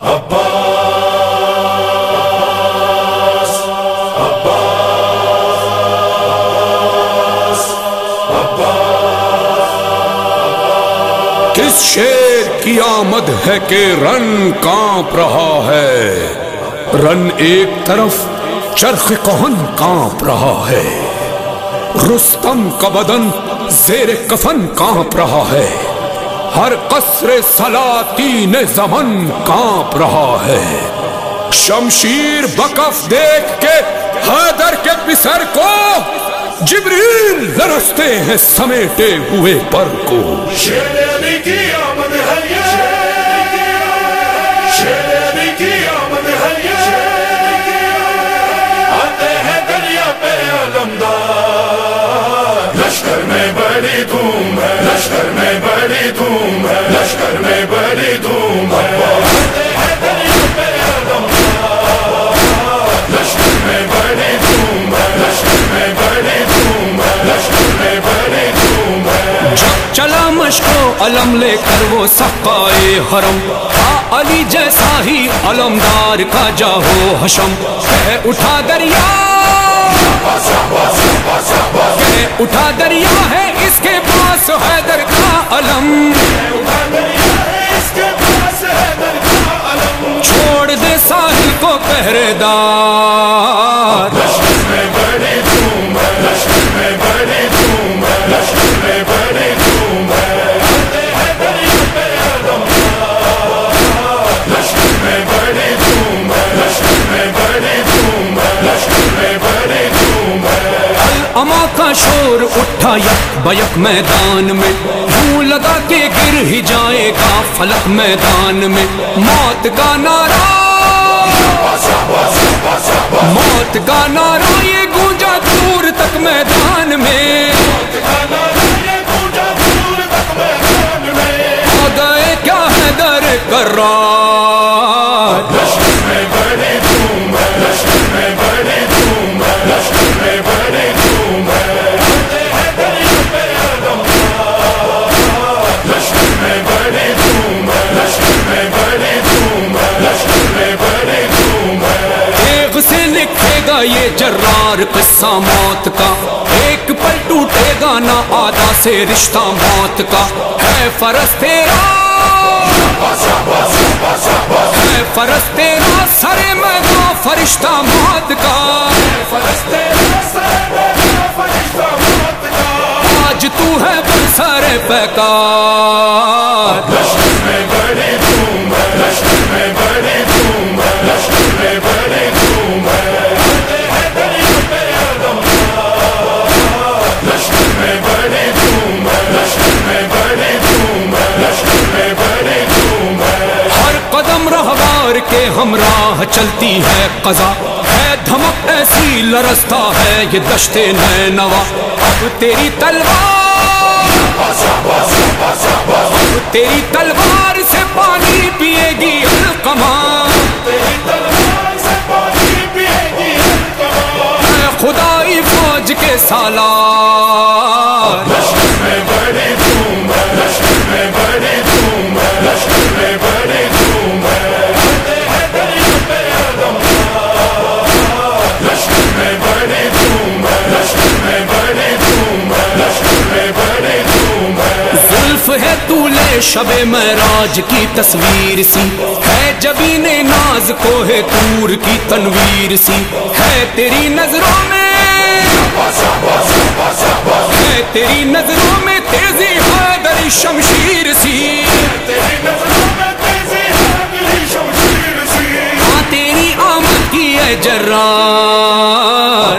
کس شیر کی آمد ہے کہ رن کانپ رہا ہے رن ایک طرف چرخ کہن کانپ رہا ہے رستم کا بدن زیر کفن کانپ رہا ہے ہر قصر سلاطین زمن کانپ رہا ہے۔ شمشیر بکف دیکھ کے حیدر کے پسر کو جبریل لرستے ہیں سمیٹے ہوئے پر کو۔ شیر علی کی آمد ہے یہ۔ چلا مشکو علم لے کر وہ سقائے حرم۔ علی جیسا ہی علمدار کا جاہو حشم۔ کہہ اٹھا دریا۔ کہہ اٹھا دریا ہے اس کے پاس حیدر کا علم کا علم۔ چھوڑ دے ساحل کو پہرے دار۔ شور اٹھا یک بیک میدان میں۔ یوں لگا کے گر ہی جائے گا فلک میدان میں۔ موت کا نعرہ۔ موت کا نعرہ، یہ گونجا دور تک میدان میں۔ یہ جرار قصہ موت کا۔ ایک پر ٹوٹے گا نہ آدھا سے رشتہ موت کا۔ ہے فرض تیرا۔ ہے فرض تیرا سرے میں فرشتہ سر میں فرشتہ موت کا۔ آج تو ہے سر پیکار کے ہمراہ چلتی ہے قضا۔ ہے دھمک ایسی لرستا ہے یہ دشتے نئے نوا۔ اب تیری تلوار اب تیری تلوار سے پانی پیے گی القما کمان خدائی فوج کے سالار۔ شب معراج کی تصویر سی۔ ہے جبین ناز کو ہے تور کی تنویر سی۔ ہے تیری نظروں میں ہے تیری نظروں میں تیزی حیدر شمشیر سی۔ تیری نظروں میں تیزی ہے شمشیر سی ہاں تیری آمد کی ہے جرار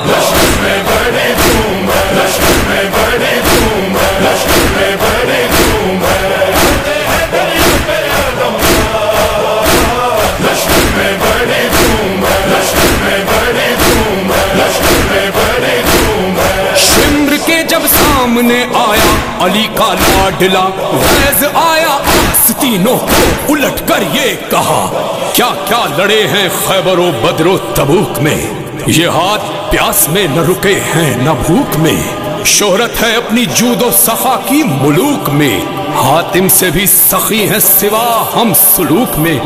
میں بڑی سامنے آیا، علی کا لاڈلا غیظ آیا آستینوں کو الٹ کر یہ کہا، کیا کیا لڑے ہیں خیبر و بدر و تبوک میں؟ یہ ہاتھ پیاس میں نہ رکے ہیں، نہ بھوک میں۔ شہرت ہے اپنی جود و صفا کی ملوک میں۔ حاتم سے بھی سخی ہیں سوا ہم سلوک میں۔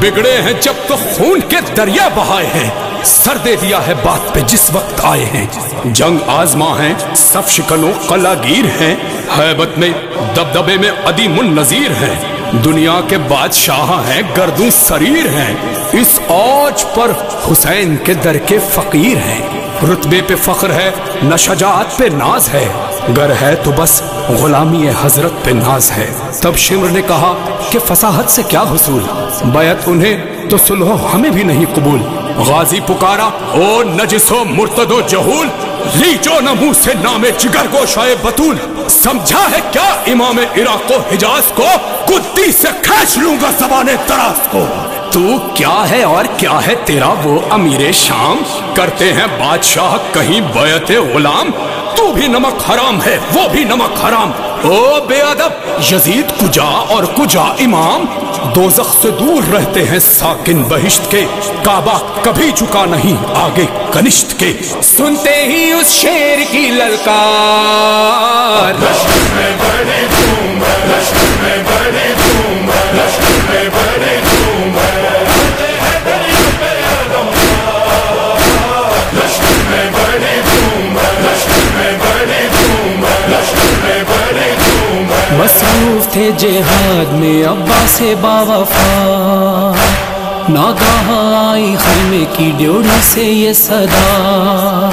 بگڑے ہیں جب تو خون کے دریا بہائے ہیں۔ سر دے دیا ہے بات پہ جس وقت آئے ہیں۔ جنگ آزما ہیں سب شکنوں، قلاگیر ہیں۔ حیبت میں، دبدبے میں عدیم النظیر ہیں۔ دنیا کے بادشاہ ہیں، گردوں سریر ہیں۔ اس اوج پر حسین کے در کے فقیر ہیں۔ رتبے پہ فخر ہے نہ شجاعت پہ ناز ہے۔ گر ہے تو بس غلامی حضرت پہ ناز ہے۔ تب شمر نے کہا کہ فصاحت سے کیا حصول؟ بیعت انہیں تو سلح ہمیں بھی نہیں قبول۔ غازی پکارا، او نجس و مرتد و جہول، لی جو نہ منہ سے نام جگر کو شائے بطول۔ سمجھا ہے کیا امام عراق و حجاز کو کتی سے کھینچ لوں گا زبان تراز کو؟ تو کیا ہے اور کیا ہے تیرا وہ امیر شام؟ کرتے ہیں بادشاہ کہیں بیعت غلام تو بھی نمک حرام ہے، وہ بھی نمک حرام۔ او بے ادب، یزید کجا اور کجا امام؟ دوزخ سے دور رہتے ہیں ساکن بہشت کے۔ کعبہ کبھی چکا نہیں، آگے کنشت کے۔ سنتے ہی اس شیر کی للکار۔ جہاد میں ابا سے باوفا۔ ناگاہ آئی خیمے کی ڈیوڑی سے یہ صدا۔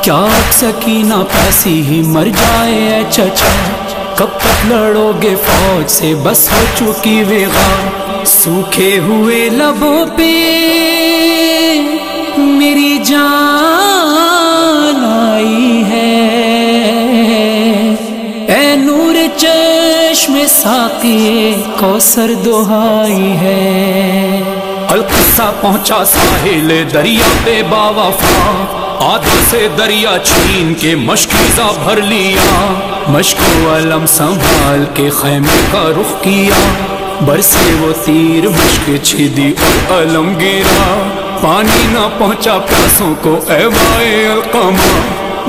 کیا سکینہ پیسی ہی مر جائے اے چچا۔ کب تک لڑو گے فوج سے، بس ہو چکی وغا سوکھے ہوئے لبوں پہ میری جان۔ چشم ساقی کوثر دہائی ہے۔ القصہ پہنچا ساحل دریا پہ باوفا آدھا سے دریا چھین کے مشکیزہ بھر لیا۔ مشک و علم سنبھال کے خیمے کا رخ کیا۔ برسے وہ تیر مشک چھدی اور علم گرا۔ پانی نہ پہنچا پیاسوں کو اے وائے القما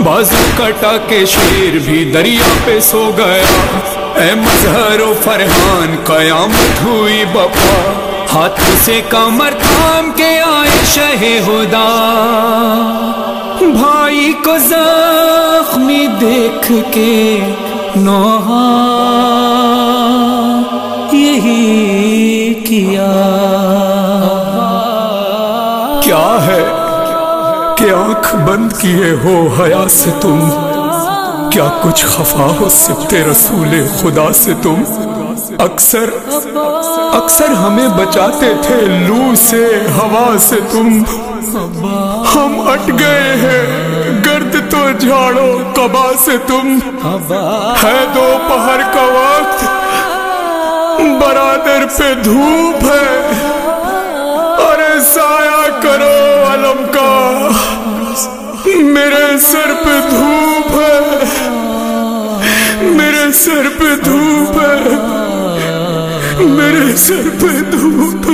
بازو کٹا کے شیر بھی دریا پہ سو گیا۔ اے مظہر و فرحان، قیامت ہوئی بپا۔ ہاتھ سے کمر تھام کے آئے شہ خدا بھائی کو زخمی دیکھ کے نوحا یہی کیا۔ کیا ہے کہ آنکھ بند کیے ہو حیا سے تم؟ کیا کچھ خفا ہو سکتے رسول خدا سے تم؟ اکثر اکثر ہمیں بچاتے تھے لو سے، ہوا سے تم۔ ہم اٹ گئے ہیں، گرد تو جھاڑو قبا سے تم۔ ہے دوپہر کا وقت، برادر پہ دھوپ ہے۔ ارے سایہ کرو علم کا۔ میرے سر پہ سر پہ دھوپ ہے۔ میرے سر پہ دھوپ